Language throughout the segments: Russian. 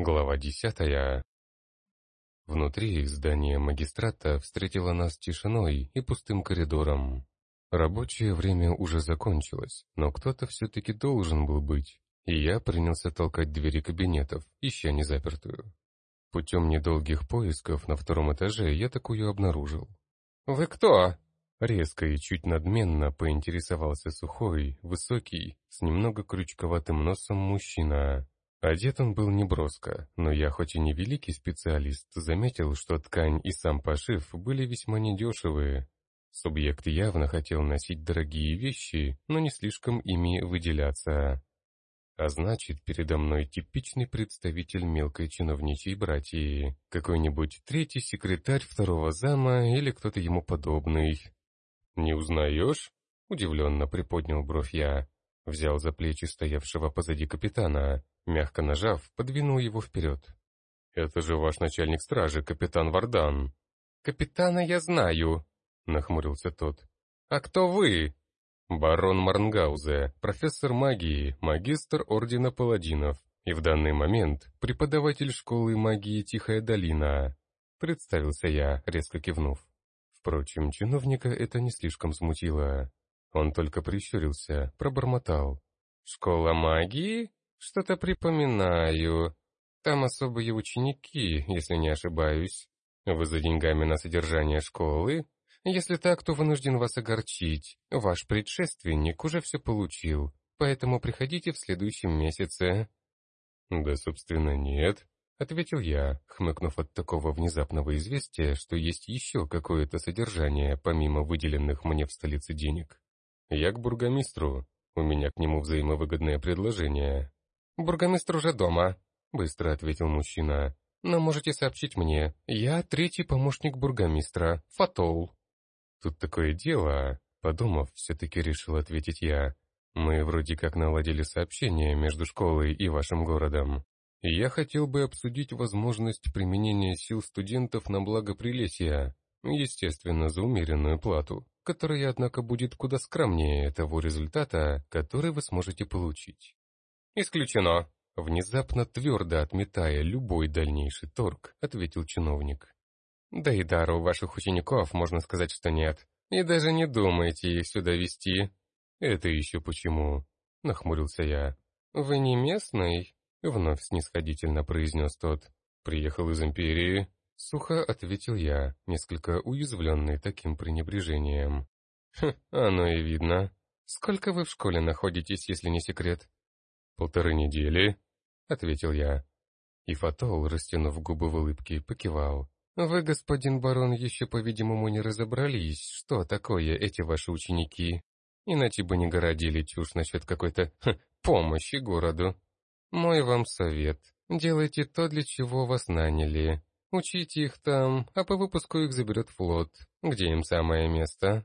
Глава десятая. Внутри здание магистрата встретило нас тишиной и пустым коридором. Рабочее время уже закончилось, но кто-то все-таки должен был быть, и я принялся толкать двери кабинетов, ища незапертую. Путем недолгих поисков на втором этаже я такую обнаружил. «Вы кто?» Резко и чуть надменно поинтересовался сухой, высокий, с немного крючковатым носом мужчина. Одет он был неброско, но я, хоть и не великий специалист, заметил, что ткань и сам пошив были весьма недешевые. Субъект явно хотел носить дорогие вещи, но не слишком ими выделяться. А значит, передо мной типичный представитель мелкой чиновничьей братьи, какой-нибудь третий секретарь второго зама или кто-то ему подобный. «Не узнаешь?» — удивленно приподнял бровь я. Взял за плечи стоявшего позади капитана, мягко нажав, подвинул его вперед. «Это же ваш начальник стражи, капитан Вардан». «Капитана я знаю», — нахмурился тот. «А кто вы?» «Барон Марнгаузе, профессор магии, магистр Ордена Паладинов и в данный момент преподаватель школы магии Тихая Долина», — представился я, резко кивнув. Впрочем, чиновника это не слишком смутило. Он только прищурился, пробормотал. «Школа магии? Что-то припоминаю. Там особые ученики, если не ошибаюсь. Вы за деньгами на содержание школы? Если так, то вынужден вас огорчить. Ваш предшественник уже все получил, поэтому приходите в следующем месяце». «Да, собственно, нет», — ответил я, хмыкнув от такого внезапного известия, что есть еще какое-то содержание, помимо выделенных мне в столице денег. «Я к бургомистру. У меня к нему взаимовыгодное предложение». «Бургомистр уже дома», — быстро ответил мужчина. «Но можете сообщить мне. Я третий помощник бургомистра, Фатол». «Тут такое дело», — подумав, все-таки решил ответить я. «Мы вроде как наладили сообщение между школой и вашим городом. я хотел бы обсудить возможность применения сил студентов на благо Прилесья, естественно, за умеренную плату которая, однако, будет куда скромнее того результата, который вы сможете получить. «Исключено!» Внезапно твердо отметая любой дальнейший торг, ответил чиновник. «Да и дару ваших учеников, можно сказать, что нет. И даже не думайте их сюда вести». «Это еще почему?» — нахмурился я. «Вы не местный?» — вновь снисходительно произнес тот. «Приехал из Империи?» Сухо ответил я, несколько уязвленный таким пренебрежением. «Хм, оно и видно. Сколько вы в школе находитесь, если не секрет?» «Полторы недели», — ответил я. И Фатол, растянув губы в улыбке, покивал. «Вы, господин барон, еще, по-видимому, не разобрались, что такое эти ваши ученики. Иначе бы не городили чушь насчет какой-то хм, помощи городу. Мой вам совет. Делайте то, для чего вас наняли. Учите их там, а по выпуску их заберет флот, где им самое место.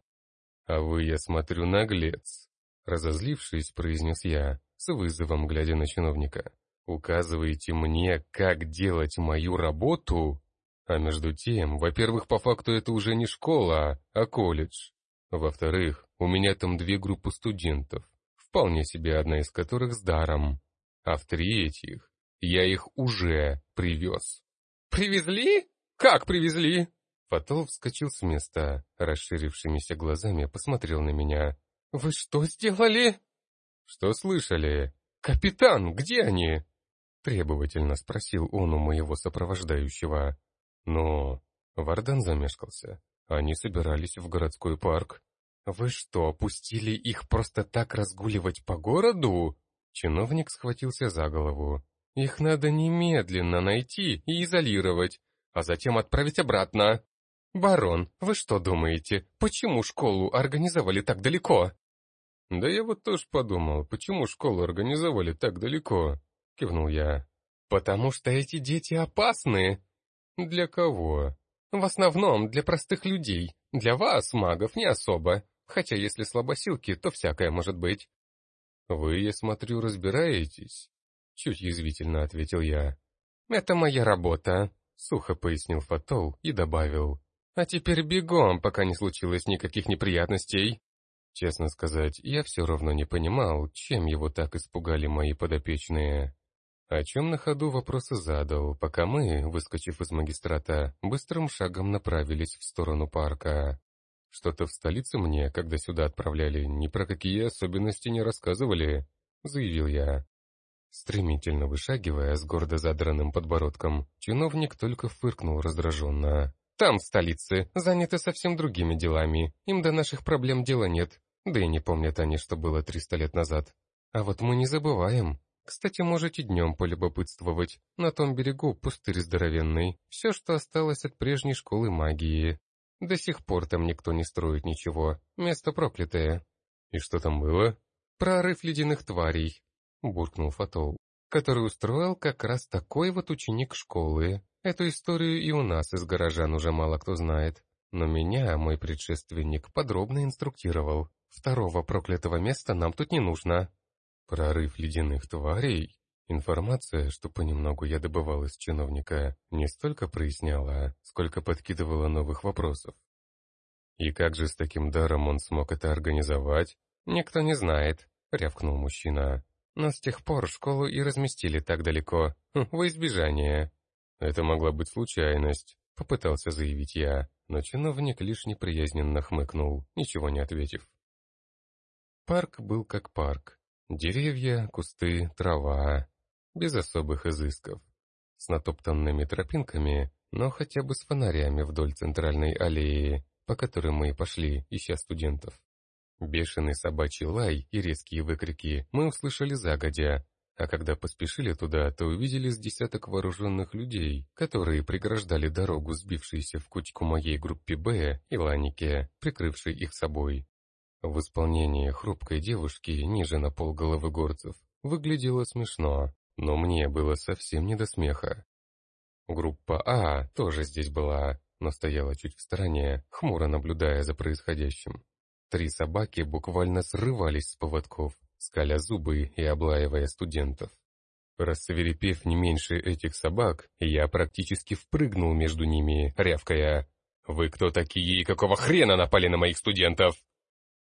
А вы, я смотрю, наглец. Разозлившись, произнес я, с вызовом глядя на чиновника. Указываете мне, как делать мою работу? А между тем, во-первых, по факту это уже не школа, а колледж. Во-вторых, у меня там две группы студентов, вполне себе одна из которых с даром. А в-третьих, я их уже привез. «Привезли? Как привезли?» Фатол вскочил с места, расширившимися глазами посмотрел на меня. «Вы что сделали?» «Что слышали?» «Капитан, где они?» Требовательно спросил он у моего сопровождающего. Но Вардан замешкался. Они собирались в городской парк. «Вы что, пустили их просто так разгуливать по городу?» Чиновник схватился за голову. Их надо немедленно найти и изолировать, а затем отправить обратно. Барон, вы что думаете, почему школу организовали так далеко? Да я вот тоже подумал, почему школу организовали так далеко, кивнул я. Потому что эти дети опасны. Для кого? В основном для простых людей. Для вас, магов, не особо. Хотя если слабосилки, то всякое может быть. Вы, я смотрю, разбираетесь. Чуть язвительно ответил я. «Это моя работа», — сухо пояснил Фатол и добавил. «А теперь бегом, пока не случилось никаких неприятностей». Честно сказать, я все равно не понимал, чем его так испугали мои подопечные. О чем на ходу вопросы задал, пока мы, выскочив из магистрата, быстрым шагом направились в сторону парка. Что-то в столице мне, когда сюда отправляли, ни про какие особенности не рассказывали, заявил я. Стремительно вышагивая с гордо задранным подбородком, чиновник только фыркнул раздраженно. «Там, в столице, заняты совсем другими делами. Им до наших проблем дела нет. Да и не помнят они, что было триста лет назад. А вот мы не забываем. Кстати, можете днем полюбопытствовать. На том берегу пустырь здоровенный. Все, что осталось от прежней школы магии. До сих пор там никто не строит ничего. Место проклятое». «И что там было?» «Прорыв ледяных тварей буркнул Фатол, который устроил как раз такой вот ученик школы. Эту историю и у нас из горожан уже мало кто знает. Но меня мой предшественник подробно инструктировал. Второго проклятого места нам тут не нужно. Прорыв ледяных тварей? Информация, что понемногу я добывал из чиновника, не столько проясняла, сколько подкидывала новых вопросов. И как же с таким даром он смог это организовать? Никто не знает, рявкнул мужчина. Но с тех пор школу и разместили так далеко, во избежание. Это могла быть случайность, попытался заявить я, но чиновник лишь неприязненно хмыкнул, ничего не ответив. Парк был как парк. Деревья, кусты, трава. Без особых изысков. С натоптанными тропинками, но хотя бы с фонарями вдоль центральной аллеи, по которой мы и пошли, ища студентов. Бешеный собачий лай и резкие выкрики мы услышали загодя, а когда поспешили туда, то увидели с десяток вооруженных людей, которые преграждали дорогу сбившейся в кучку моей группе «Б» и Ланике, прикрывшей их собой. В исполнении хрупкой девушки ниже на полголовы горцев выглядело смешно, но мне было совсем не до смеха. Группа А тоже здесь была, но стояла чуть в стороне, хмуро наблюдая за происходящим. Три собаки буквально срывались с поводков, скаля зубы и облаивая студентов. Рассверепев не меньше этих собак, я практически впрыгнул между ними, рявкая «Вы кто такие и какого хрена напали на моих студентов?»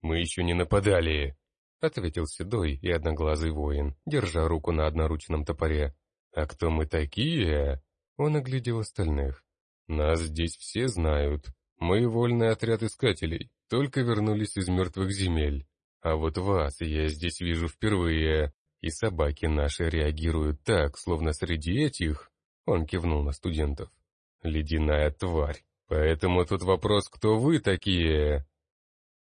«Мы еще не нападали», — ответил седой и одноглазый воин, держа руку на одноручном топоре. «А кто мы такие?» Он оглядел остальных. «Нас здесь все знают. Мы вольный отряд искателей. Только вернулись из мертвых земель. А вот вас я здесь вижу впервые. И собаки наши реагируют так, словно среди этих...» Он кивнул на студентов. «Ледяная тварь. Поэтому тут вопрос, кто вы такие?»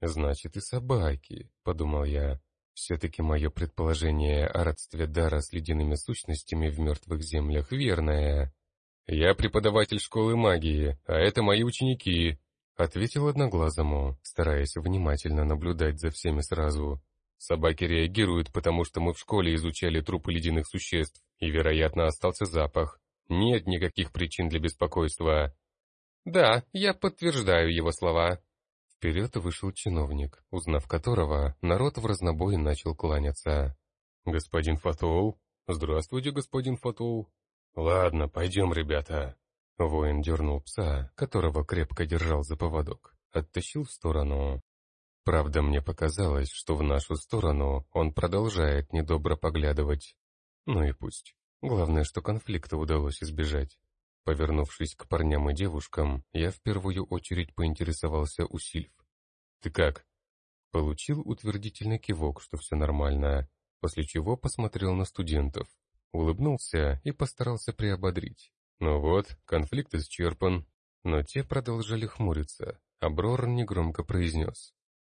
«Значит, и собаки», — подумал я. «Все-таки мое предположение о родстве дара с ледяными сущностями в мертвых землях верное. Я преподаватель школы магии, а это мои ученики, Ответил одноглазому, стараясь внимательно наблюдать за всеми сразу. Собаки реагируют, потому что мы в школе изучали трупы ледяных существ, и, вероятно, остался запах. Нет никаких причин для беспокойства. Да, я подтверждаю его слова. Вперед вышел чиновник, узнав которого, народ в разнобой начал кланяться. «Господин Фатоул? Здравствуйте, господин Фатоул. Ладно, пойдем, ребята. Воин дернул пса, которого крепко держал за поводок, оттащил в сторону. Правда, мне показалось, что в нашу сторону он продолжает недобро поглядывать. Ну и пусть. Главное, что конфликта удалось избежать. Повернувшись к парням и девушкам, я в первую очередь поинтересовался у Сильф. «Ты как?» Получил утвердительный кивок, что все нормально, после чего посмотрел на студентов, улыбнулся и постарался приободрить. Ну вот, конфликт исчерпан. Но те продолжали хмуриться, а Брор негромко произнес.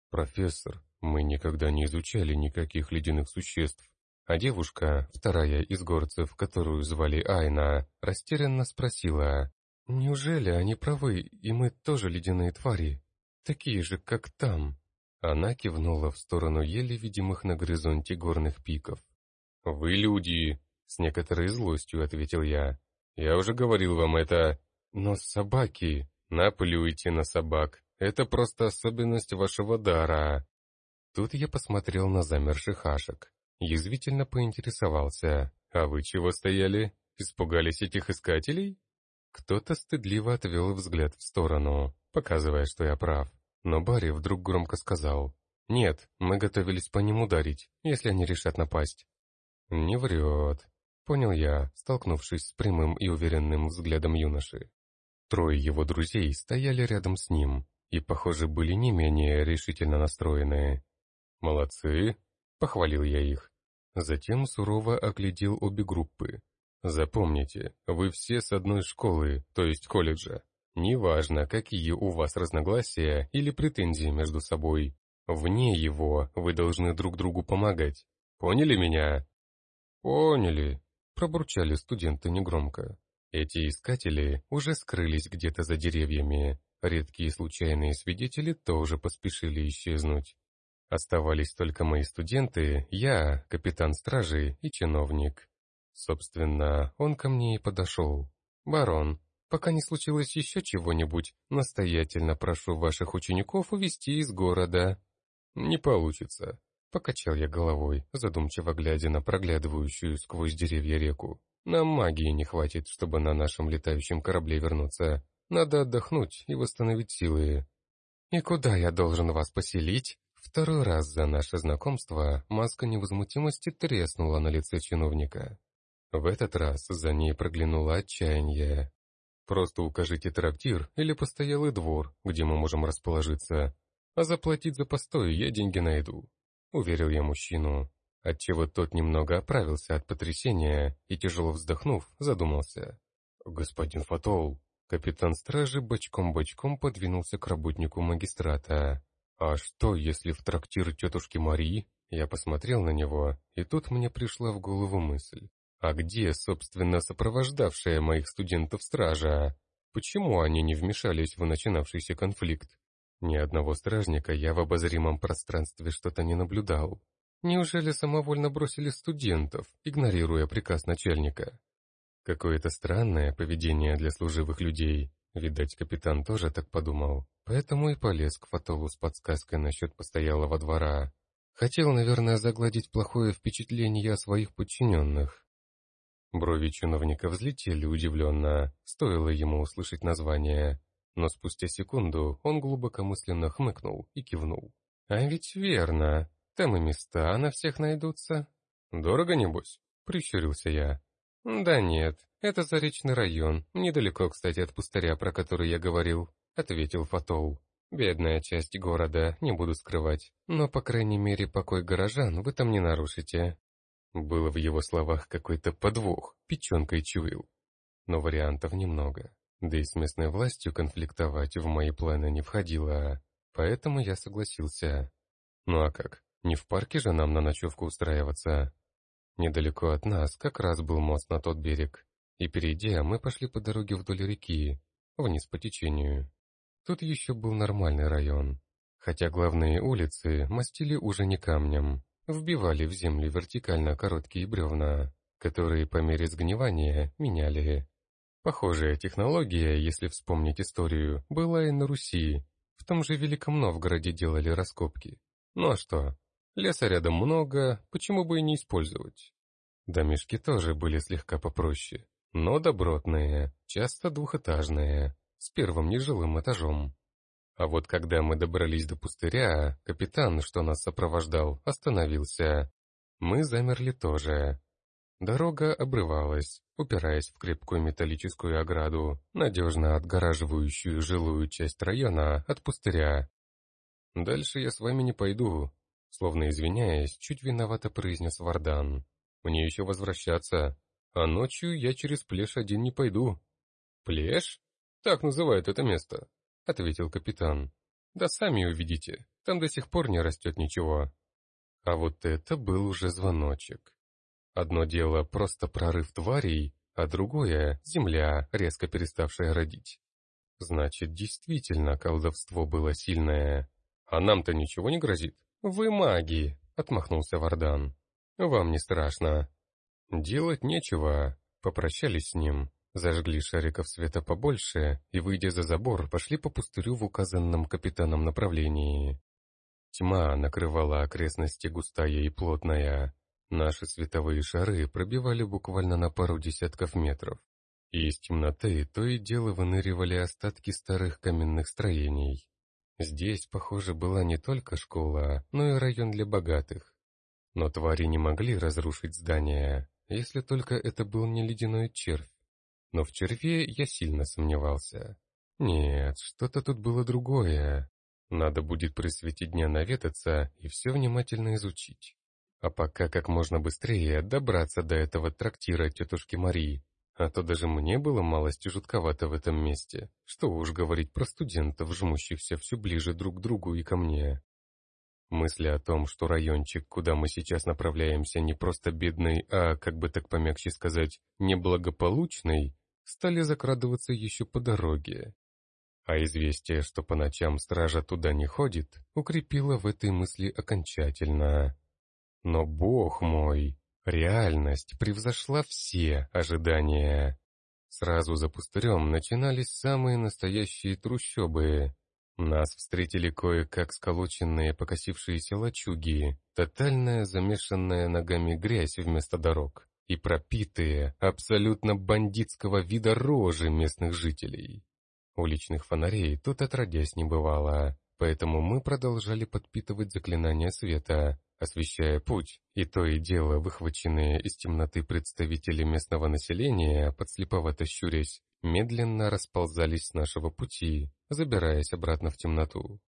«Профессор, мы никогда не изучали никаких ледяных существ». А девушка, вторая из горцев, которую звали Айна, растерянно спросила, «Неужели они правы, и мы тоже ледяные твари? Такие же, как там?» Она кивнула в сторону еле видимых на горизонте горных пиков. «Вы люди!» — с некоторой злостью ответил я. Я уже говорил вам это. Но собаки... Наплюйте на собак. Это просто особенность вашего дара. Тут я посмотрел на замерших ашек. Язвительно поинтересовался. А вы чего стояли? Испугались этих искателей? Кто-то стыдливо отвел взгляд в сторону, показывая, что я прав. Но Барри вдруг громко сказал. «Нет, мы готовились по ним ударить, если они решат напасть». «Не врет. Понял я, столкнувшись с прямым и уверенным взглядом юноши. Трое его друзей стояли рядом с ним и, похоже, были не менее решительно настроены. «Молодцы!» — похвалил я их. Затем сурово оглядел обе группы. «Запомните, вы все с одной школы, то есть колледжа. Неважно, какие у вас разногласия или претензии между собой. Вне его вы должны друг другу помогать. Поняли меня?» «Поняли», — пробурчали студенты негромко. Эти искатели уже скрылись где-то за деревьями. Редкие случайные свидетели тоже поспешили исчезнуть. Оставались только мои студенты, я, капитан стражи и чиновник. Собственно, он ко мне и подошел. «Барон, пока не случилось еще чего-нибудь, настоятельно прошу ваших учеников увезти из города». «Не получится», — покачал я головой, задумчиво глядя на проглядывающую сквозь деревья реку. «Нам магии не хватит, чтобы на нашем летающем корабле вернуться. Надо отдохнуть и восстановить силы». «И куда я должен вас поселить?» Второй раз за наше знакомство маска невозмутимости треснула на лице чиновника. В этот раз за ней проглянуло отчаяние. «Просто укажите трактир или постоялый двор, где мы можем расположиться, а заплатить за постой я деньги найду», — уверил я мужчину, отчего тот немного оправился от потрясения и, тяжело вздохнув, задумался. «Господин Фатол», капитан стражи бочком-бочком подвинулся к работнику магистрата. «А что, если в трактир тетушки Марии?» Я посмотрел на него, и тут мне пришла в голову мысль. А где, собственно, сопровождавшая моих студентов стража? Почему они не вмешались в начинавшийся конфликт? Ни одного стражника я в обозримом пространстве что-то не наблюдал. Неужели самовольно бросили студентов, игнорируя приказ начальника? Какое-то странное поведение для служивых людей. Видать, капитан тоже так подумал. Поэтому и полез к Фатолу с подсказкой насчет постоялого двора. Хотел, наверное, загладить плохое впечатление о своих подчиненных. Брови чиновника взлетели удивленно, стоило ему услышать название. Но спустя секунду он глубокомысленно хмыкнул и кивнул. «А ведь верно, там и места на всех найдутся». «Дорого, небось?» — прищурился я. «Да нет, это Заречный район, недалеко, кстати, от пустыря, про который я говорил. — ответил Фатол. «Бедная часть города, не буду скрывать, но, по крайней мере, покой горожан вы там не нарушите». Было в его словах какой-то подвох, печенкой чуял. Но вариантов немного. Да и с местной властью конфликтовать в мои планы не входило, поэтому я согласился. Ну а как, не в парке же нам на ночевку устраиваться? Недалеко от нас как раз был мост на тот берег, и перейдя, мы пошли по дороге вдоль реки, вниз по течению. Тут еще был нормальный район. Хотя главные улицы мастили уже не камнем, вбивали в землю вертикально короткие бревна, которые по мере сгнивания меняли. Похожая технология, если вспомнить историю, была и на Руси. В том же Великом Новгороде делали раскопки. Ну а что? Леса рядом много, почему бы и не использовать? Домишки тоже были слегка попроще, но добротные, часто двухэтажные с первым нежилым этажом. А вот когда мы добрались до пустыря, капитан, что нас сопровождал, остановился. Мы замерли тоже. Дорога обрывалась, упираясь в крепкую металлическую ограду, надежно отгораживающую жилую часть района от пустыря. «Дальше я с вами не пойду», словно извиняясь, чуть виновато произнес Вардан. «Мне еще возвращаться, а ночью я через плешь один не пойду». «Плешь?» «Так называют это место», — ответил капитан. «Да сами увидите, там до сих пор не растет ничего». А вот это был уже звоночек. Одно дело просто прорыв тварей, а другое — земля, резко переставшая родить. Значит, действительно колдовство было сильное. А нам-то ничего не грозит. Вы маги, — отмахнулся Вардан. Вам не страшно. Делать нечего, попрощались с ним. Зажгли шариков света побольше и, выйдя за забор, пошли по пустырю в указанном капитаном направлении. Тьма накрывала окрестности густая и плотная. Наши световые шары пробивали буквально на пару десятков метров. И из темноты то и дело выныривали остатки старых каменных строений. Здесь, похоже, была не только школа, но и район для богатых. Но твари не могли разрушить здания. если только это был не ледяной червь. Но в черве я сильно сомневался. Нет, что-то тут было другое. Надо будет при свете дня наведаться и все внимательно изучить. А пока как можно быстрее добраться до этого трактира тетушки Марии, а то даже мне было малость жутковато в этом месте. Что уж говорить про студентов, жмущихся все ближе друг к другу и ко мне. Мысли о том, что райончик, куда мы сейчас направляемся, не просто бедный, а, как бы так помягче сказать, неблагополучный, стали закрадываться еще по дороге. А известие, что по ночам стража туда не ходит, укрепило в этой мысли окончательно. Но, бог мой, реальность превзошла все ожидания. Сразу за пустырем начинались самые настоящие трущобы. Нас встретили кое-как сколоченные покосившиеся лачуги, тотальная замешанная ногами грязь вместо дорог и пропитые, абсолютно бандитского вида рожи местных жителей. Уличных фонарей тут отродясь не бывало, поэтому мы продолжали подпитывать заклинания света, освещая путь, и то и дело выхваченные из темноты представители местного населения, подслеповато щурясь, медленно расползались с нашего пути, забираясь обратно в темноту.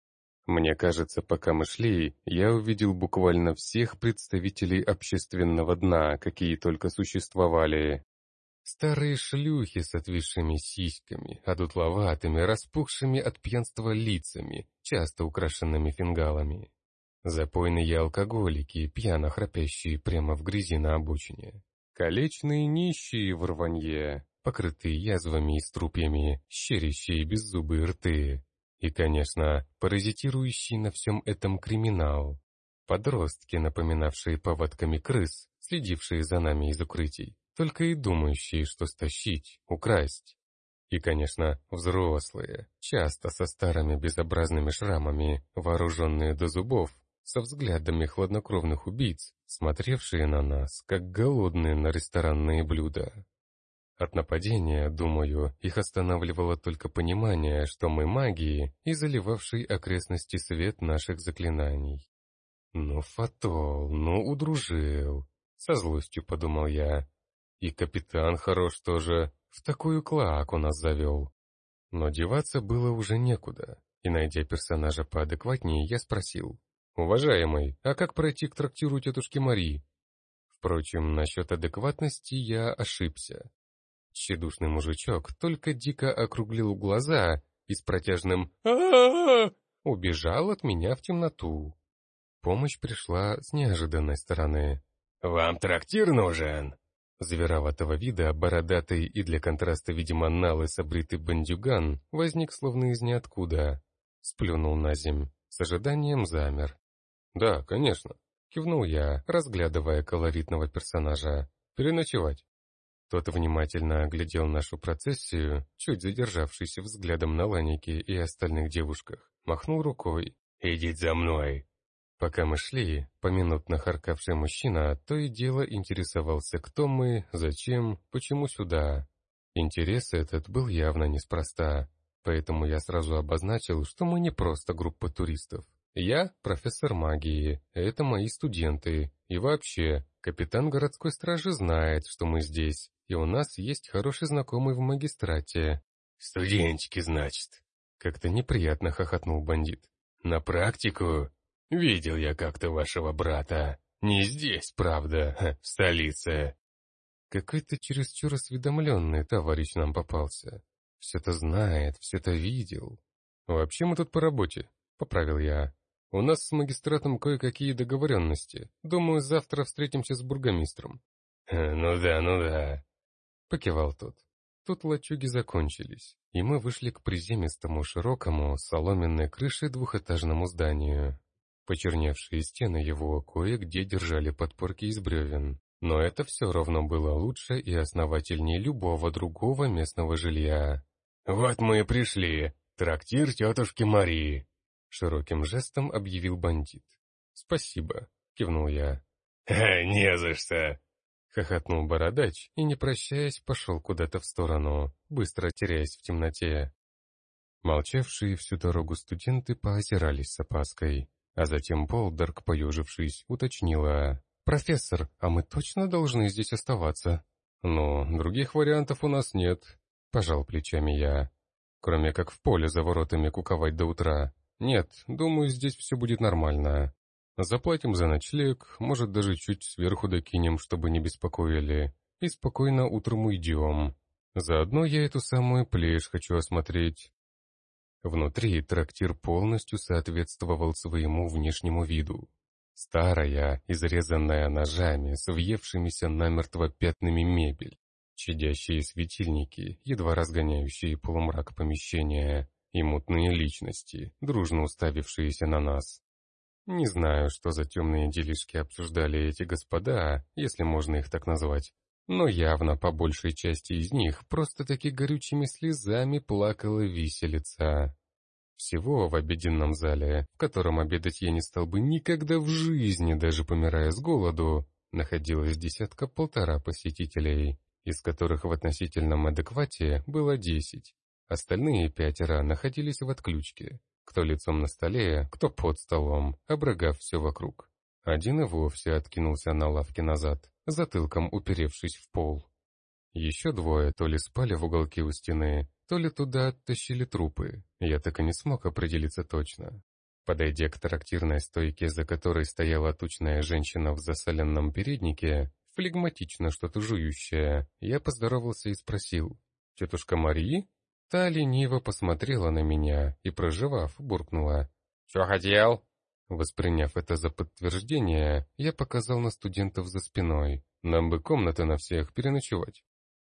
Мне кажется, пока мы шли, я увидел буквально всех представителей общественного дна, какие только существовали, Старые шлюхи с отвисшими сиськами, одутловатыми, распухшими от пьянства лицами, часто украшенными фингалами. Запойные алкоголики, пьяно храпящие прямо в грязи на обочине. Колечные нищие в рванье, покрытые язвами и струпьями, щерящие беззубые рты. И, конечно, паразитирующий на всем этом криминал. Подростки, напоминавшие поводками крыс, следившие за нами из укрытий только и думающие, что стащить, украсть. И, конечно, взрослые, часто со старыми безобразными шрамами, вооруженные до зубов, со взглядами хладнокровных убийц, смотревшие на нас, как голодные на ресторанные блюда. От нападения, думаю, их останавливало только понимание, что мы магии и заливавший окрестности свет наших заклинаний. «Ну, Фатол, ну, удружил!» — со злостью подумал я, и капитан хорош тоже, в такую клоаку нас завел. Но деваться было уже некуда, и, найдя персонажа поадекватнее, я спросил. «Уважаемый, а как пройти к трактиру тетушки Марии?» Впрочем, насчет адекватности я ошибся. Тщедушный мужичок только дико округлил глаза и с протяжным а убежал от меня в темноту. Помощь пришла с неожиданной стороны. «Вам трактир нужен?» Звероватого вида, бородатый и для контраста, видимо, налыс обритый бандюган возник словно из ниоткуда. Сплюнул на земь, с ожиданием замер. «Да, конечно», — кивнул я, разглядывая колоритного персонажа. «Переночевать». Тот внимательно оглядел нашу процессию, чуть задержавшийся взглядом на Ланике и остальных девушках, махнул рукой. «Идите за мной!» Пока мы шли, поминутно харкавший мужчина то и дело интересовался, кто мы, зачем, почему сюда. Интерес этот был явно неспроста, поэтому я сразу обозначил, что мы не просто группа туристов. Я профессор магии, это мои студенты, и вообще, капитан городской стражи знает, что мы здесь, и у нас есть хороший знакомый в магистрате. «Студентики, значит?» Как-то неприятно хохотнул бандит. «На практику?» Видел я как-то вашего брата. Не здесь, правда, в столице. Какой-то чересчур осведомленный товарищ нам попался. Все-то знает, все-то видел. Вообще мы тут по работе, поправил я. У нас с магистратом кое-какие договоренности. Думаю, завтра встретимся с бургомистром. Ну да, ну да, покивал тот. Тут лачуги закончились, и мы вышли к приземистому широкому соломенной крыше двухэтажному зданию. Почерневшие стены его кое-где держали подпорки из бревен, но это все равно было лучше и основательнее любого другого местного жилья. «Вот мы и пришли! Трактир тетушки Марии!» Широким жестом объявил бандит. «Спасибо», — кивнул я. «Не за что!» Хохотнул бородач и, не прощаясь, пошел куда-то в сторону, быстро теряясь в темноте. Молчавшие всю дорогу студенты поозирались с опаской. А затем Болдерг, поежившись, уточнила. «Профессор, а мы точно должны здесь оставаться?» «Ну, других вариантов у нас нет», — пожал плечами я. «Кроме как в поле за воротами куковать до утра. Нет, думаю, здесь все будет нормально. Заплатим за ночлег, может, даже чуть сверху докинем, чтобы не беспокоили, и спокойно утром уйдем. Заодно я эту самую плешь хочу осмотреть». Внутри трактир полностью соответствовал своему внешнему виду. Старая, изрезанная ножами, с въевшимися намертво пятнами мебель, чадящие светильники, едва разгоняющие полумрак помещения, и мутные личности, дружно уставившиеся на нас. Не знаю, что за темные делишки обсуждали эти господа, если можно их так назвать, но явно по большей части из них просто-таки горючими слезами плакала виселица. Всего в обеденном зале, в котором обедать я не стал бы никогда в жизни, даже помирая с голоду, находилось десятка-полтора посетителей, из которых в относительном адеквате было десять. Остальные пятеро находились в отключке, кто лицом на столе, кто под столом, обрыгав все вокруг. Один и вовсе откинулся на лавке назад, затылком уперевшись в пол. Еще двое то ли спали в уголке у стены, то ли туда оттащили трупы, я так и не смог определиться точно. Подойдя к трактирной стойке, за которой стояла тучная женщина в засаленном переднике, флегматично что-то жующая, я поздоровался и спросил, «Тетушка Марии?» Та лениво посмотрела на меня и, проживав, буркнула, «Че хотел?» Восприняв это за подтверждение, я показал на студентов за спиной. Нам бы комнаты на всех переночевать.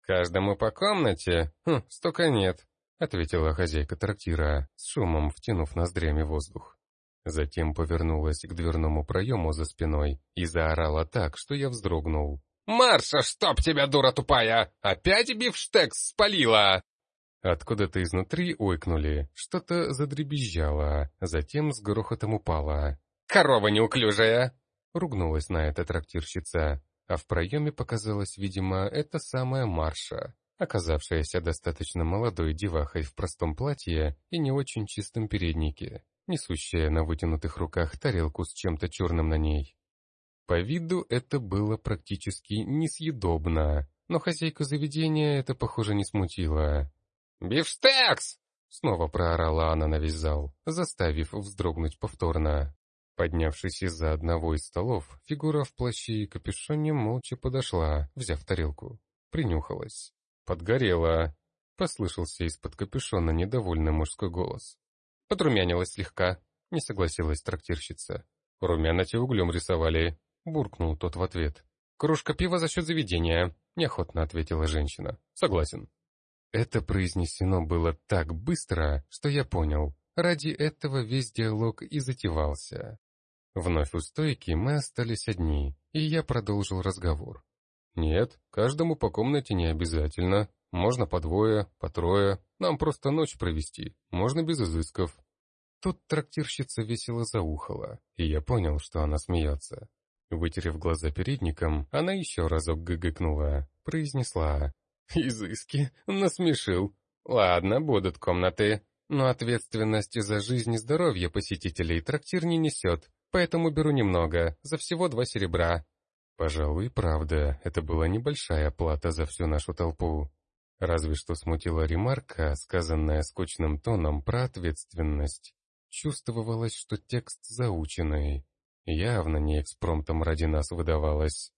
«Каждому по комнате? Хм, столько нет», — ответила хозяйка трактира, с шумом втянув ноздрями воздух. Затем повернулась к дверному проему за спиной и заорала так, что я вздрогнул. «Марша, чтоб тебя, дура тупая! Опять бифштекс спалила!» Откуда-то изнутри ойкнули, что-то задребезжало, затем с грохотом упало. «Корова неуклюжая!» — ругнулась на это трактирщица а в проеме показалась, видимо, эта самая Марша, оказавшаяся достаточно молодой девахой в простом платье и не очень чистом переднике, несущая на вытянутых руках тарелку с чем-то черным на ней. По виду это было практически несъедобно, но хозяйку заведения это, похоже, не смутило. «Бифштекс!» — снова проорала она на весь зал, заставив вздрогнуть повторно. Поднявшись из-за одного из столов, фигура в плаще и капюшоне молча подошла, взяв тарелку. Принюхалась. «Подгорела!» — послышался из-под капюшона недовольный мужской голос. «Подрумянилась слегка», — не согласилась трактирщица. «Румяна те углем рисовали», — буркнул тот в ответ. «Кружка пива за счет заведения», — неохотно ответила женщина. «Согласен». Это произнесено было так быстро, что я понял. Ради этого весь диалог и затевался. Вновь у стойки мы остались одни, и я продолжил разговор. «Нет, каждому по комнате не обязательно. Можно по двое, по трое. Нам просто ночь провести. Можно без изысков». Тут трактирщица весело заухала, и я понял, что она смеется. Вытерев глаза передником, она еще разок гыгыкнула, произнесла. «Изыски? Насмешил. Ладно, будут комнаты. Но ответственности за жизнь и здоровье посетителей трактир не несет. Поэтому беру немного, за всего два серебра». Пожалуй, правда, это была небольшая плата за всю нашу толпу. Разве что смутила ремарка, сказанная скучным тоном про ответственность. Чувствовалось, что текст заученный. Явно не экспромтом ради нас выдавалось.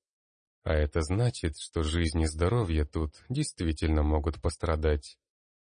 А это значит, что жизнь и здоровье тут действительно могут пострадать.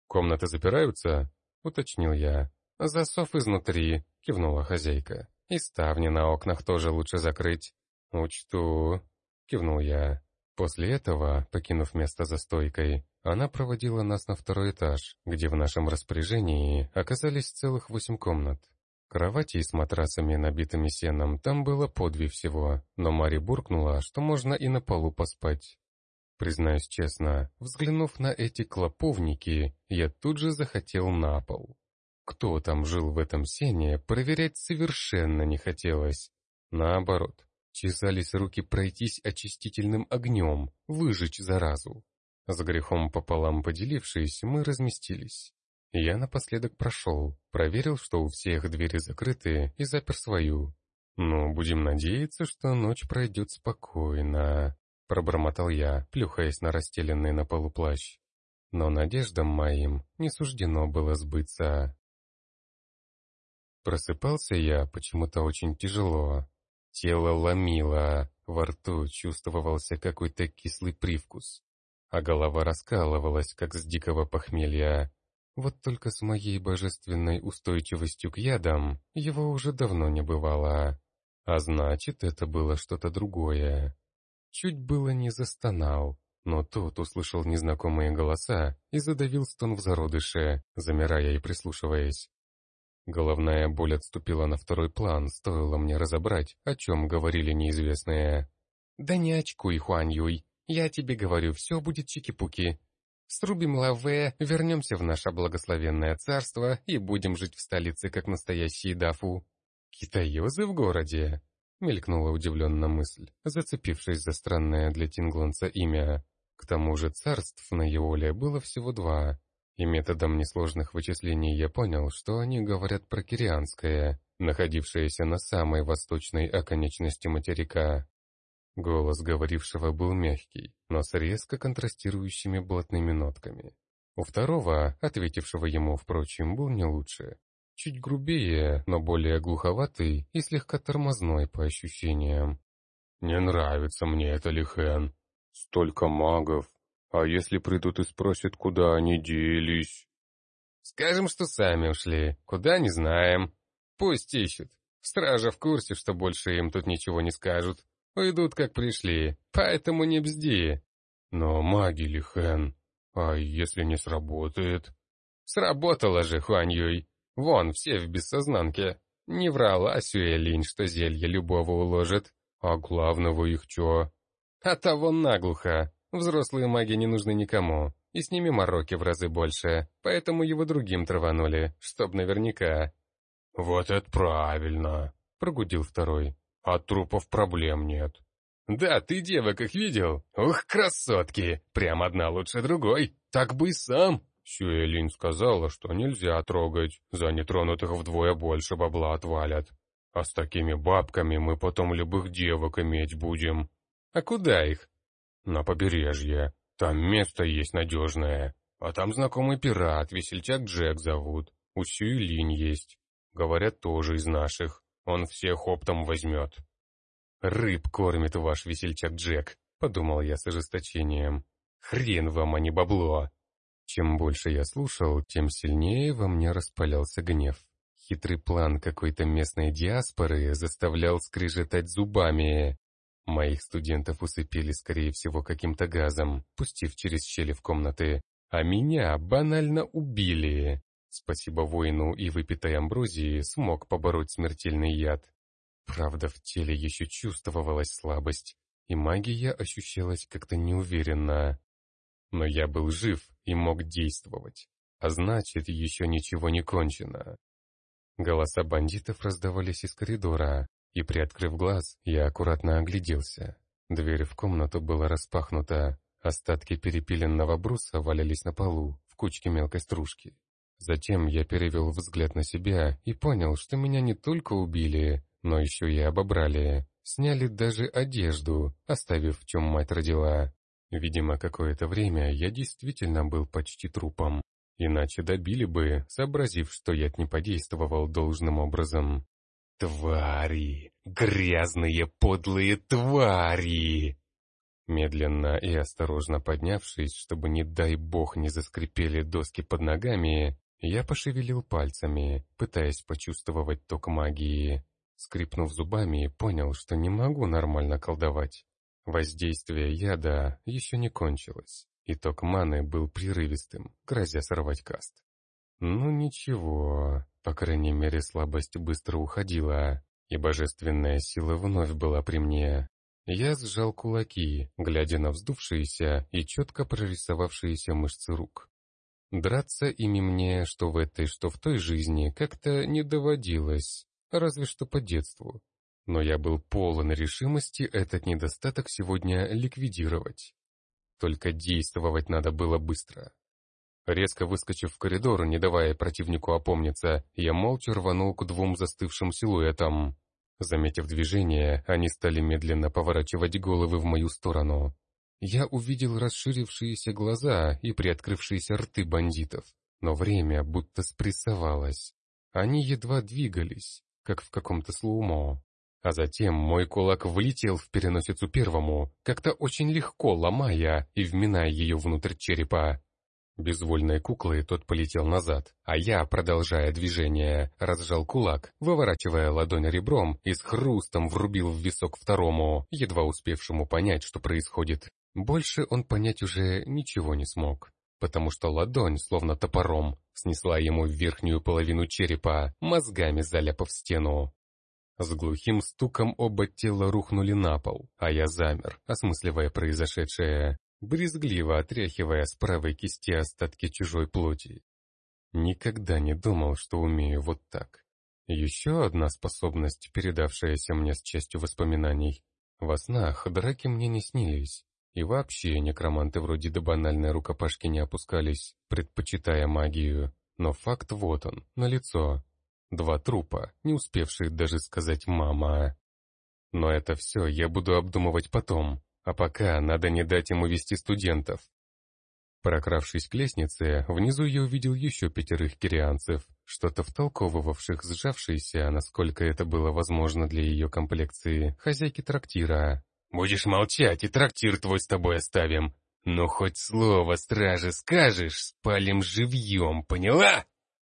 «Комнаты запираются?» — уточнил я. «Засов изнутри», — кивнула хозяйка. И ставни на окнах тоже лучше закрыть. Учту, кивнул я. После этого, покинув место за стойкой, она проводила нас на второй этаж, где в нашем распоряжении оказались целых восемь комнат. Кровати с матрасами, набитыми сеном, там было по две всего, но Мари буркнула, что можно и на полу поспать. Признаюсь честно, взглянув на эти клоповники, я тут же захотел на пол. Кто там жил в этом сене, проверять совершенно не хотелось. Наоборот, чесались руки пройтись очистительным огнем, выжечь заразу. С грехом пополам поделившись, мы разместились. Я напоследок прошел, проверил, что у всех двери закрыты, и запер свою. «Ну, будем надеяться, что ночь пройдет спокойно», — пробормотал я, плюхаясь на расстеленный на полу плащ. Но надеждам моим не суждено было сбыться. Просыпался я почему-то очень тяжело. Тело ломило, во рту чувствовался какой-то кислый привкус, а голова раскалывалась, как с дикого похмелья. Вот только с моей божественной устойчивостью к ядам его уже давно не бывало. А значит, это было что-то другое. Чуть было не застонал, но тут услышал незнакомые голоса и задавил стон в зародыше, замирая и прислушиваясь. Головная боль отступила на второй план, стоило мне разобрать, о чем говорили неизвестные. «Да не очкуй, Хуан Юй, я тебе говорю, все будет чики-пуки. Срубим лаве, вернемся в наше благословенное царство и будем жить в столице, как настоящие дафу». «Китаёзы в городе?» — мелькнула удивленная мысль, зацепившись за странное для Тингланца имя. К тому же царств на Еоле было всего два, и методом несложных вычислений я понял, что они говорят про Кирианское, находившееся на самой восточной оконечности материка. Голос говорившего был мягкий, но с резко контрастирующими блатными нотками. У второго, ответившего ему, впрочем, был не лучше. Чуть грубее, но более глуховатый и слегка тормозной по ощущениям. «Не нравится мне это, Лихен. Столько магов, а если придут и спросят, куда они делись? Скажем, что сами ушли. Куда, не знаем. Пусть ищут. Стража в курсе, что больше им тут ничего не скажут. Уйдут, как пришли. Поэтому не бзди. Но маги ли, Хэн? А если не сработает? Сработало же, Хуаньюй. Вон, все в бессознанке. Не врала Сюэлинь, что зелье любого уложит. А главного их чё? А того наглухо. Взрослые маги не нужны никому, и с ними мороки в разы больше, поэтому его другим траванули, чтоб наверняка. «Вот это правильно!» — прогудил второй. «От трупов проблем нет». «Да, ты девок их видел? Ух, красотки! Прям одна лучше другой! Так бы и сам!» Сюэлин сказала, что нельзя трогать, за нетронутых вдвое больше бабла отвалят. А с такими бабками мы потом любых девок иметь будем. А куда их? на побережье. Там место есть надежное. А там знакомый пират, весельчак Джек зовут. У Сюэлинь есть. Говорят, тоже из наших. Он всех оптом возьмет. «Рыб кормит ваш весельчак Джек», — подумал я с ожесточением. «Хрен вам, а не бабло!» Чем больше я слушал, тем сильнее во мне распалялся гнев. Хитрый план какой-то местной диаспоры заставлял скрежетать зубами. Моих студентов усыпили, скорее всего, каким-то газом, пустив через щели в комнаты, а меня банально убили. Спасибо воину и выпитой амброзии смог побороть смертельный яд. Правда, в теле еще чувствовалась слабость, и магия ощущалась как-то неуверенно. Но я был жив и мог действовать, а значит, еще ничего не кончено. Голоса бандитов раздавались из коридора, и, приоткрыв глаз, я аккуратно огляделся. Дверь в комнату была распахнута, остатки перепиленного бруса валялись на полу, в кучке мелкой стружки. Затем я перевел взгляд на себя и понял, что меня не только убили, но еще и обобрали. Сняли даже одежду, оставив, в чем мать родила. Видимо, какое-то время я действительно был почти трупом. Иначе добили бы, сообразив, что яд не подействовал должным образом. «Твари! Грязные подлые твари!» Медленно и осторожно поднявшись, чтобы, не дай бог, не заскрипели доски под ногами, я пошевелил пальцами, пытаясь почувствовать ток магии. Скрипнув зубами, понял, что не могу нормально колдовать. Воздействие яда еще не кончилось, и ток маны был прерывистым, грозя сорвать каст. Ну ничего, по крайней мере, слабость быстро уходила, и божественная сила вновь была при мне. Я сжал кулаки, глядя на вздувшиеся и четко прорисовавшиеся мышцы рук. Драться ими мне, что в этой, что в той жизни, как-то не доводилось, разве что по детству. Но я был полон решимости этот недостаток сегодня ликвидировать. Только действовать надо было быстро. Резко выскочив в коридор, не давая противнику опомниться, я молча рванул к двум застывшим силуэтам. Заметив движение, они стали медленно поворачивать головы в мою сторону. Я увидел расширившиеся глаза и приоткрывшиеся рты бандитов, но время будто спрессовалось. Они едва двигались, как в каком-то слоумо. А затем мой кулак влетел в переносицу первому, как-то очень легко ломая и вминая ее внутрь черепа. Безвольной куклой тот полетел назад, а я, продолжая движение, разжал кулак, выворачивая ладонь ребром и с хрустом врубил в висок второму, едва успевшему понять, что происходит. Больше он понять уже ничего не смог, потому что ладонь, словно топором, снесла ему верхнюю половину черепа, мозгами заляпав стену. С глухим стуком оба тела рухнули на пол, а я замер, осмысливая произошедшее брезгливо отряхивая с правой кисти остатки чужой плоти. Никогда не думал, что умею вот так. Еще одна способность, передавшаяся мне с частью воспоминаний. Во снах драки мне не снились, и вообще некроманты вроде до банальной рукопашки не опускались, предпочитая магию. Но факт вот он, налицо. Два трупа, не успевшие даже сказать «мама». Но это все я буду обдумывать потом, а пока надо не дать ему вести студентов. Прокравшись к лестнице, внизу я увидел еще пятерых кирианцев, что-то втолковывавших сжавшиеся, насколько это было возможно для ее комплекции, хозяйки трактира. «Будешь молчать, и трактир твой с тобой оставим. Но хоть слово страже скажешь, спалим живьем, поняла?»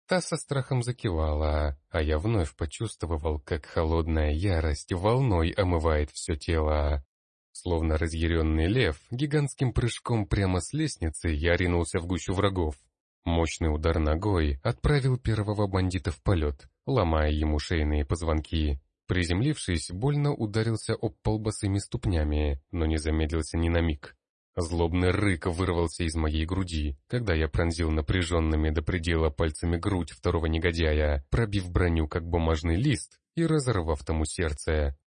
Та со страхом закивала, а я вновь почувствовал, как холодная ярость волной омывает все тело. Словно разъяренный лев, гигантским прыжком прямо с лестницы я ринулся в гущу врагов. Мощный удар ногой отправил первого бандита в полет, ломая ему шейные позвонки. Приземлившись, больно ударился об пол босыми ступнями, но не замедлился ни на миг. Злобный рык вырвался из моей груди, когда я пронзил напряженными до предела пальцами грудь второго негодяя, пробив броню как бумажный лист и разорвав тому сердце.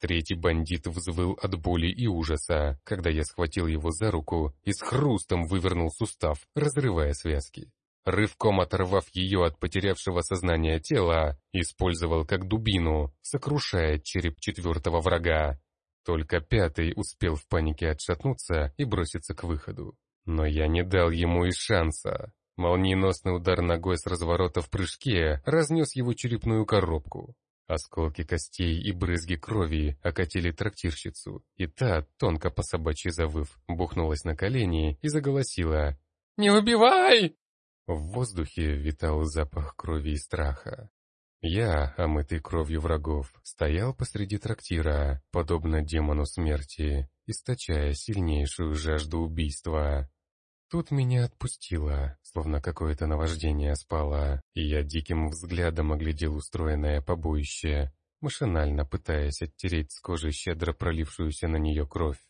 Третий бандит взвыл от боли и ужаса, когда я схватил его за руку и с хрустом вывернул сустав, разрывая связки. Рывком оторвав ее от потерявшего сознание тела, использовал как дубину, сокрушая череп четвертого врага. Только пятый успел в панике отшатнуться и броситься к выходу. Но я не дал ему и шанса. Молниеносный удар ногой с разворота в прыжке разнес его черепную коробку. Осколки костей и брызги крови окатили трактирщицу, и та, тонко по собачьи завыв, бухнулась на колени и заголосила «Не убивай!». В воздухе витал запах крови и страха. Я, омытый кровью врагов, стоял посреди трактира, подобно демону смерти, источая сильнейшую жажду убийства. Тут меня отпустило, словно какое-то наваждение спало, и я диким взглядом оглядел устроенное побоище, машинально пытаясь оттереть с кожи щедро пролившуюся на нее кровь.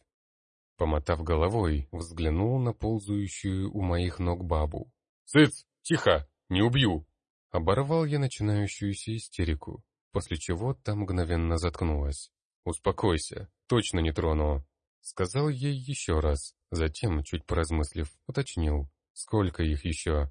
Помотав головой, взглянул на ползающую у моих ног бабу. «Цыц! Тихо! Не убью!» Оборвал я начинающуюся истерику, после чего та мгновенно заткнулась. «Успокойся, точно не трону!» Сказал ей еще раз, затем, чуть поразмыслив, уточнил. «Сколько их еще?»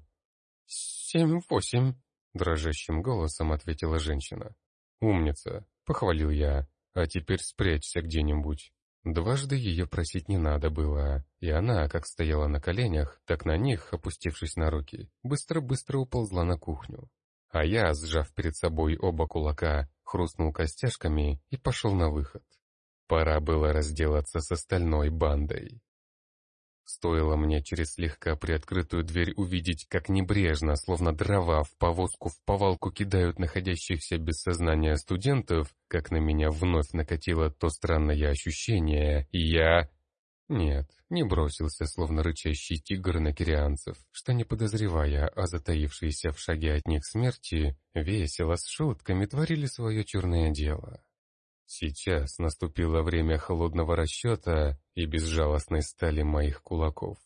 «Семь-восемь», — дрожащим голосом ответила женщина. «Умница», — похвалил я. «А теперь спрячься где-нибудь». Дважды ее просить не надо было, и она, как стояла на коленях, так на них, опустившись на руки, быстро-быстро уползла на кухню. А я, сжав перед собой оба кулака, хрустнул костяшками и пошел на выход. Пора было разделаться с остальной бандой. Стоило мне через слегка приоткрытую дверь увидеть, как небрежно, словно дрова в повозку в повалку кидают находящихся без сознания студентов, как на меня вновь накатило то странное ощущение, и я... Нет, не бросился, словно рычащий тигр на кирианцев, что, не подозревая о затаившейся в шаге от них смерти, весело с шутками творили свое черное дело. Сейчас наступило время холодного расчета и безжалостной стали моих кулаков.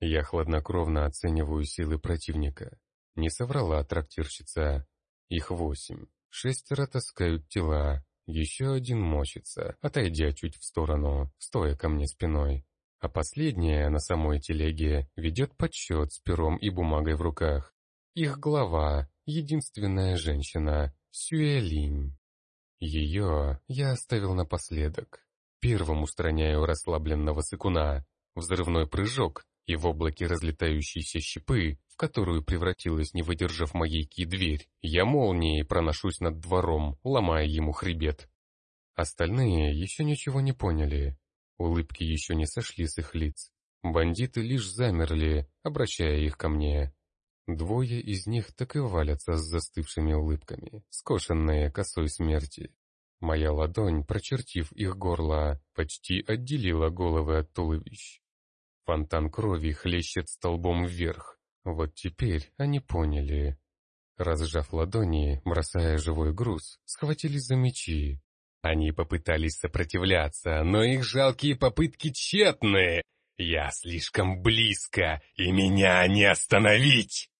Я хладнокровно оцениваю силы противника. Не соврала трактирщица. Их восемь. Шестеро таскают тела, еще один мочится, отойдя чуть в сторону, стоя ко мне спиной. А последняя на самой телеге ведет подсчет с пером и бумагой в руках. Их глава, единственная женщина, Сюэлинь. Ее я оставил напоследок. Первым устраняю расслабленного сыкуна. Взрывной прыжок, и в облаке разлетающейся щепы, в которую превратилась, не выдержав моей ки дверь, я молнией проношусь над двором, ломая ему хребет. Остальные еще ничего не поняли. Улыбки еще не сошли с их лиц. Бандиты лишь замерли, обращая их ко мне. Двое из них так и валятся с застывшими улыбками, скошенные косой смерти. Моя ладонь, прочертив их горло, почти отделила головы от туловищ. Фонтан крови хлещет столбом вверх. Вот теперь они поняли. Разжав ладони, бросая живой груз, схватились за мечи. Они попытались сопротивляться, но их жалкие попытки тщетны. Я слишком близко, и меня не остановить!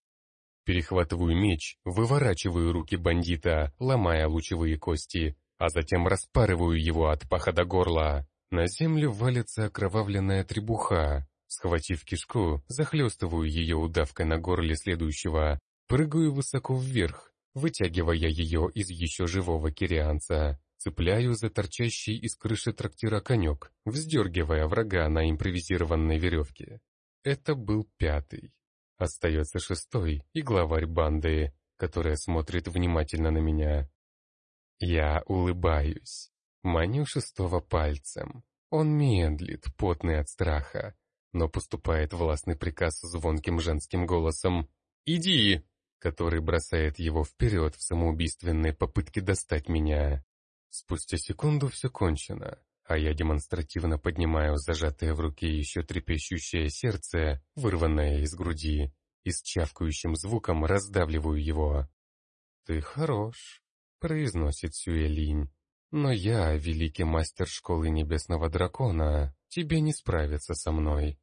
Перехватываю меч, выворачиваю руки бандита, ломая лучевые кости, а затем распарываю его от паха до горла. На землю валится окровавленная требуха. Схватив кишку, захлестываю ее удавкой на горле следующего, прыгаю высоко вверх, вытягивая ее из еще живого кирианца. Цепляю за торчащий из крыши трактира конек, вздергивая врага на импровизированной веревке. Это был пятый. Остается шестой и главарь банды, которая смотрит внимательно на меня. Я улыбаюсь, маню шестого пальцем. Он медлит, потный от страха, но поступает властный приказ звонким женским голосом «Иди!», который бросает его вперед в самоубийственной попытке достать меня. Спустя секунду все кончено, а я демонстративно поднимаю зажатое в руке еще трепещущее сердце, вырванное из груди, и с чавкающим звуком раздавливаю его. «Ты хорош», — произносит Сюэлинь. «Но я, великий мастер школы небесного дракона, тебе не справиться со мной.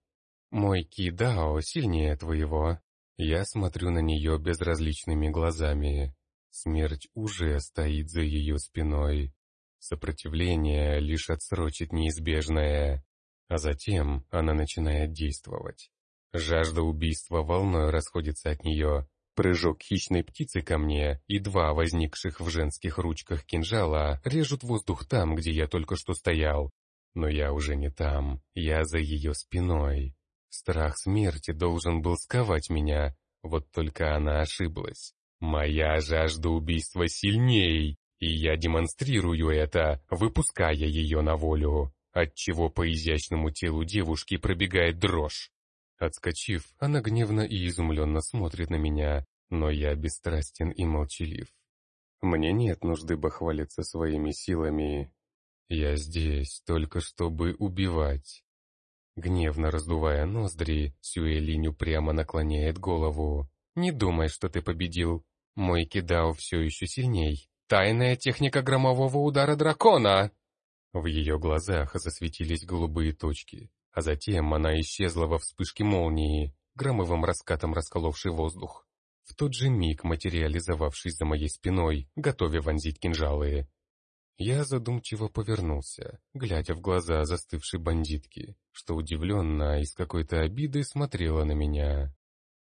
Мой Ки-Дао сильнее твоего». Я смотрю на нее безразличными глазами. Смерть уже стоит за ее спиной. Сопротивление лишь отсрочит неизбежное, а затем она начинает действовать. Жажда убийства волной расходится от нее. Прыжок хищной птицы ко мне и два возникших в женских ручках кинжала режут воздух там, где я только что стоял. Но я уже не там, я за ее спиной. Страх смерти должен был сковать меня, вот только она ошиблась. Моя жажда убийства сильней, и я демонстрирую это, выпуская ее на волю, отчего по изящному телу девушки пробегает дрожь. Отскочив, она гневно и изумленно смотрит на меня, но я бесстрастен и молчалив. Мне нет нужды бахвалиться своими силами. Я здесь только чтобы убивать. Гневно раздувая ноздри, Сюэлинь прямо наклоняет голову. «Не думай, что ты победил. Мой кидал все еще сильней. Тайная техника громового удара дракона!» В ее глазах засветились голубые точки, а затем она исчезла во вспышке молнии, громовым раскатом расколовший воздух. В тот же миг материализовавшись за моей спиной, готовя вонзить кинжалы. Я задумчиво повернулся, глядя в глаза застывшей бандитки, что удивленно и с какой-то обидой смотрела на меня.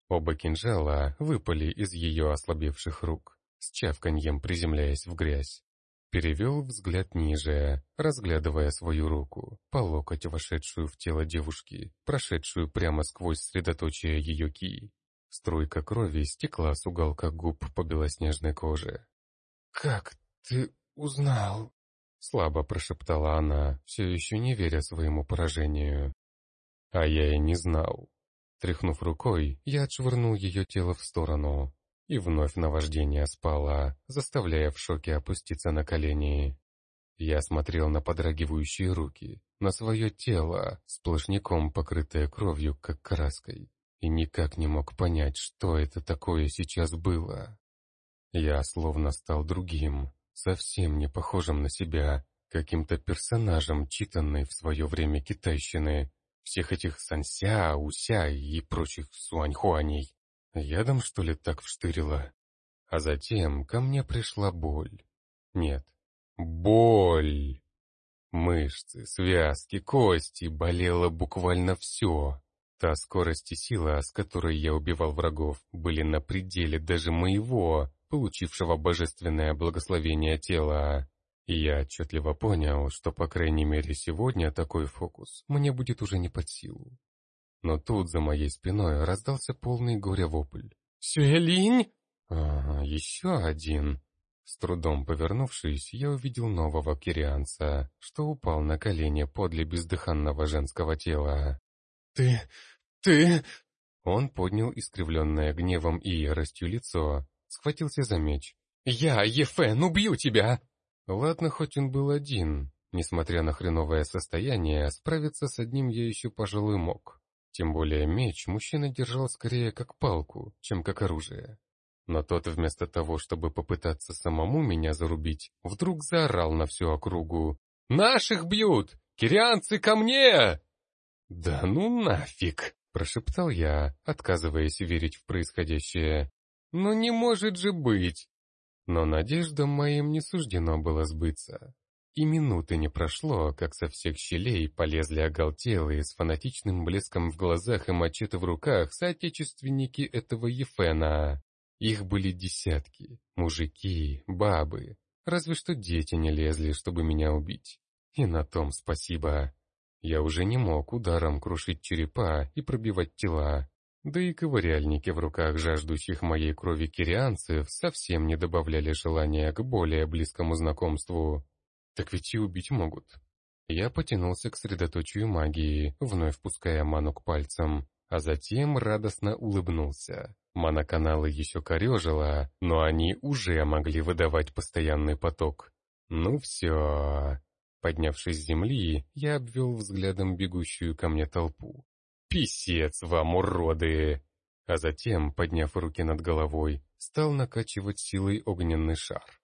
Оба кинжала выпали из ее ослабевших рук с чавканьем приземляясь в грязь. Перевел взгляд ниже, разглядывая свою руку, по локоть вошедшую в тело девушки, прошедшую прямо сквозь средоточие ее ки. Струйка крови стекла с уголка губ по белоснежной коже. «Как ты узнал?» Слабо прошептала она, все еще не веря своему поражению. А я и не знал. Тряхнув рукой, я отшвырнул ее тело в сторону, и вновь наваждение спало, заставляя в шоке опуститься на колени. Я смотрел на подрагивающие руки, на свое тело, сплошняком покрытое кровью, как краской, и никак не мог понять, что это такое сейчас было. Я словно стал другим, совсем не похожим на себя, каким-то персонажем, читанной в свое время китайщины, всех этих санся, уся и прочих суаньхуаней. Ядом, что ли, так вштырило? А затем ко мне пришла боль. Нет, боль. Мышцы, связки, кости, болело буквально все. Та скорость и сила, с которой я убивал врагов, были на пределе даже моего, получившего божественное благословение тела. И я отчетливо понял, что, по крайней мере, сегодня такой фокус мне будет уже не под силу. Но тут за моей спиной раздался полный горя вопль. «Сюэлинь!» А, еще один. С трудом повернувшись, я увидел нового кирианца, что упал на колени подле бездыханного женского тела. «Ты... ты...» Он поднял искривленное гневом и яростью лицо, схватился за меч. «Я, Ефен, убью тебя!» Ладно, хоть он был один. Несмотря на хреновое состояние, справиться с одним я еще, пожалуй, мог. Тем более меч мужчина держал скорее как палку, чем как оружие. Но тот вместо того, чтобы попытаться самому меня зарубить, вдруг заорал на всю округу. «Наших бьют! Кирианцы ко мне!» «Да ну нафиг!» — прошептал я, отказываясь верить в происходящее. «Ну не может же быть!» Но надеждам моим не суждено было сбыться. И минуты не прошло, как со всех щелей полезли оголтелые с фанатичным блеском в глазах и мачете в руках соотечественники этого Ефена. Их были десятки, мужики, бабы, разве что дети не лезли, чтобы меня убить. И на том спасибо. Я уже не мог ударом крушить черепа и пробивать тела, да и ковыряльники в руках жаждущих моей крови кирианцев совсем не добавляли желания к более близкому знакомству. Так ведь и убить могут. Я потянулся к средоточию магии, вновь впуская ману к пальцам, а затем радостно улыбнулся. Маноканалы еще корежило, но они уже могли выдавать постоянный поток. Ну все. Поднявшись с земли, я обвел взглядом бегущую ко мне толпу. «Писец вам, уроды!» А затем, подняв руки над головой, стал накачивать силой огненный шар.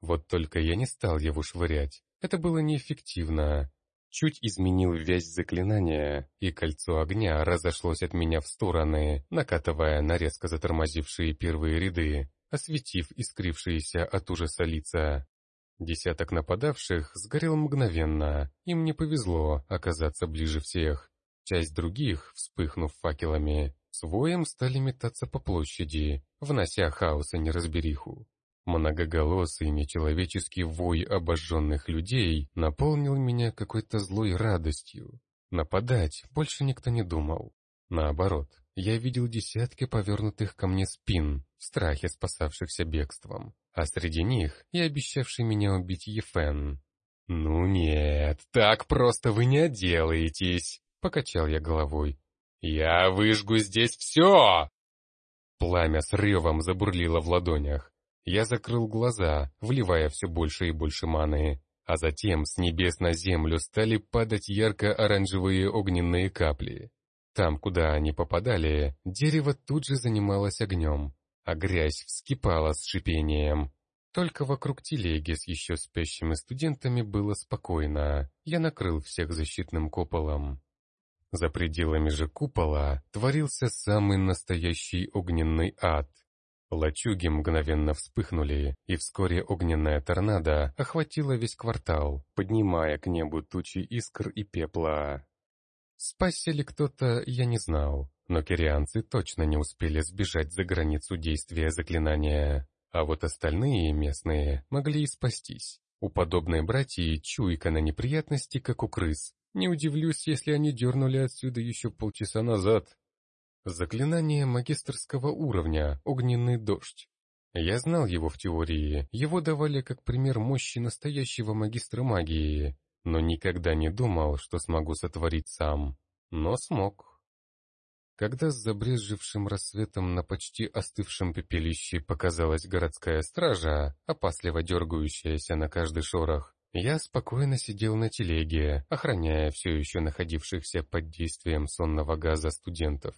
Вот только я не стал его швырять, это было неэффективно. Чуть изменил вязь заклинания, и кольцо огня разошлось от меня в стороны, накатывая на резко затормозившие первые ряды, осветив искрившиеся от ужаса лица. Десяток нападавших сгорел мгновенно, им не повезло оказаться ближе всех. Часть других, вспыхнув факелами, с воем стали метаться по площади, внося хаос и неразбериху. Многоголосый нечеловеческий вой обожженных людей наполнил меня какой-то злой радостью. Нападать больше никто не думал. Наоборот, я видел десятки повернутых ко мне спин, в страхе спасавшихся бегством, а среди них и обещавший меня убить Ефен. «Ну нет, так просто вы не отделаетесь!» — покачал я головой. «Я выжгу здесь все!» Пламя с ревом забурлило в ладонях. Я закрыл глаза, вливая все больше и больше маны, а затем с небес на землю стали падать ярко-оранжевые огненные капли. Там, куда они попадали, дерево тут же занималось огнем, а грязь вскипала с шипением. Только вокруг телеги с еще спящими студентами было спокойно. Я накрыл всех защитным куполом. За пределами же купола творился самый настоящий огненный ад. Лачуги мгновенно вспыхнули, и вскоре огненная торнадо охватила весь квартал, поднимая к небу тучи искр и пепла. Спасся ли кто-то, я не знал, но кирианцы точно не успели сбежать за границу действия заклинания, а вот остальные местные могли и спастись. У подобной братьи чуйка на неприятности, как у крыс. Не удивлюсь, если они дернули отсюда еще полчаса назад. Заклинание магистрского уровня «Огненный дождь». Я знал его в теории, его давали как пример мощи настоящего магистра магии, но никогда не думал, что смогу сотворить сам. Но смог. Когда с забрезжившим рассветом на почти остывшем пепелище показалась городская стража, опасливо дергающаяся на каждый шорох, я спокойно сидел на телеге, охраняя все еще находившихся под действием сонного газа студентов.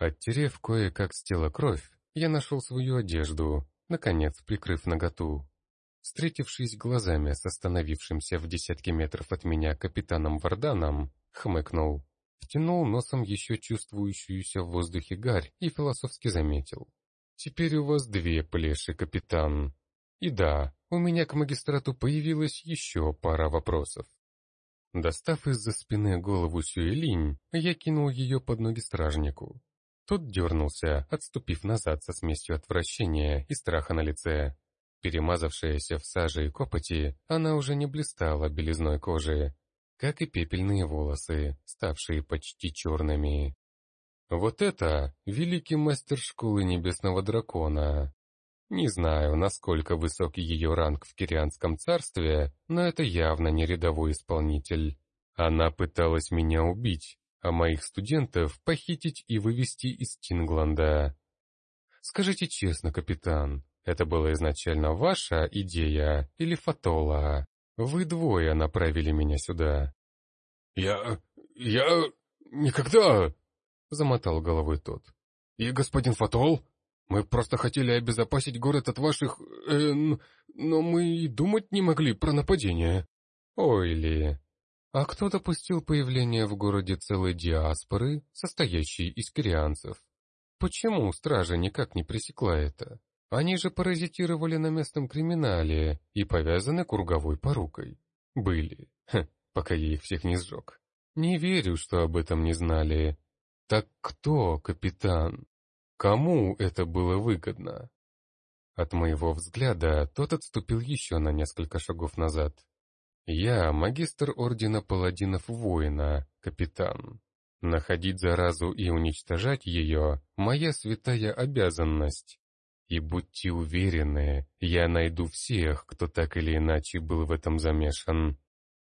Оттерев кое-как с тела кровь, я нашел свою одежду, наконец прикрыв наготу. Встретившись глазами с остановившимся в десятке метров от меня капитаном Варданом, хмыкнул, втянул носом еще чувствующуюся в воздухе гарь и философски заметил. «Теперь у вас две плеши, капитан. И да, у меня к магистрату появилась еще пара вопросов». Достав из-за спины голову Сюэлинь, я кинул ее под ноги стражнику. Тот дернулся, отступив назад со смесью отвращения и страха на лице. Перемазавшаяся в саже и копоти, она уже не блистала белизной кожи, как и пепельные волосы, ставшие почти черными. Вот это великий мастер школы Небесного Дракона. Не знаю, насколько высок ее ранг в Кирианском царстве, но это явно не рядовой исполнитель. Она пыталась меня убить, а моих студентов похитить и вывести из Тингланда. Скажите честно, капитан, это была изначально ваша идея или Фатола? Вы двое направили меня сюда. Я... я... никогда... Замотал головой тот. И господин Фатол, мы просто хотели обезопасить город от ваших... Э, но мы и думать не могли про нападение. Ой ли... А кто допустил появление в городе целой диаспоры, состоящей из корианцев? Почему стража никак не пресекла это? Они же паразитировали на местном криминале и повязаны круговой порукой. Были, Ха, пока я их всех не сжег. Не верю, что об этом не знали. Так кто, капитан? Кому это было выгодно? От моего взгляда тот отступил еще на несколько шагов назад. Я магистр Ордена Паладинов Воина, капитан. Находить заразу и уничтожать ее — моя святая обязанность. И будьте уверены, я найду всех, кто так или иначе был в этом замешан.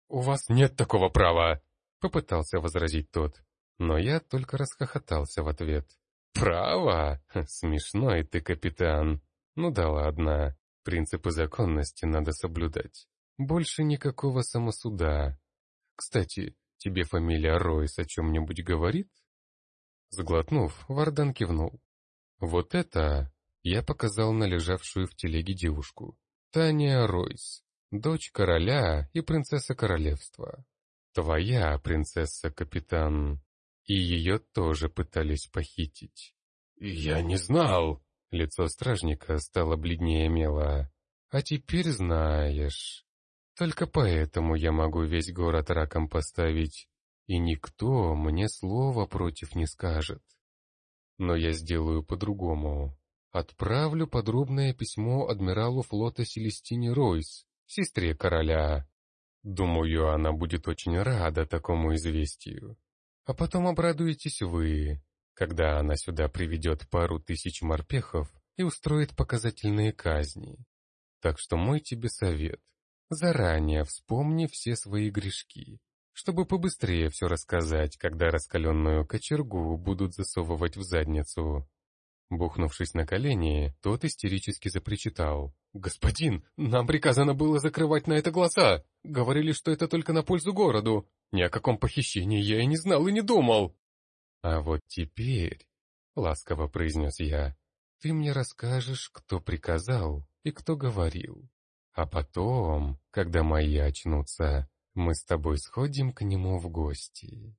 «У вас нет такого права!» — попытался возразить тот. Но я только расхохотался в ответ. «Право? Смешной ты, капитан. Ну да ладно, принципы законности надо соблюдать. Больше никакого самосуда. Кстати, тебе фамилия Ройс о чем-нибудь говорит?» Сглотнув, Вардан кивнул. «Вот это...» Я показал на лежавшую в телеге девушку. Таня Ройс, дочь короля и принцесса королевства. Твоя принцесса-капитан. И ее тоже пытались похитить. «Я не знал!» Лицо стражника стало бледнее мела. «А теперь знаешь. Только поэтому я могу весь город раком поставить, и никто мне слова против не скажет. Но я сделаю по-другому. Отправлю подробное письмо адмиралу флота Селестине Ройс, сестре короля. Думаю, она будет очень рада такому известию. А потом обрадуетесь вы, когда она сюда приведет пару тысяч морпехов и устроит показательные казни. Так что мой тебе совет. Заранее вспомни все свои грешки, чтобы побыстрее все рассказать, когда раскаленную кочергу будут засовывать в задницу. Бухнувшись на колени, тот истерически запричитал. «Господин, нам приказано было закрывать на это глаза! Говорили, что это только на пользу городу! Ни о каком похищении я и не знал, и не думал!» «А вот теперь...» — ласково произнес я. «Ты мне расскажешь, кто приказал и кто говорил. А потом, когда мои очнутся, мы с тобой сходим к нему в гости.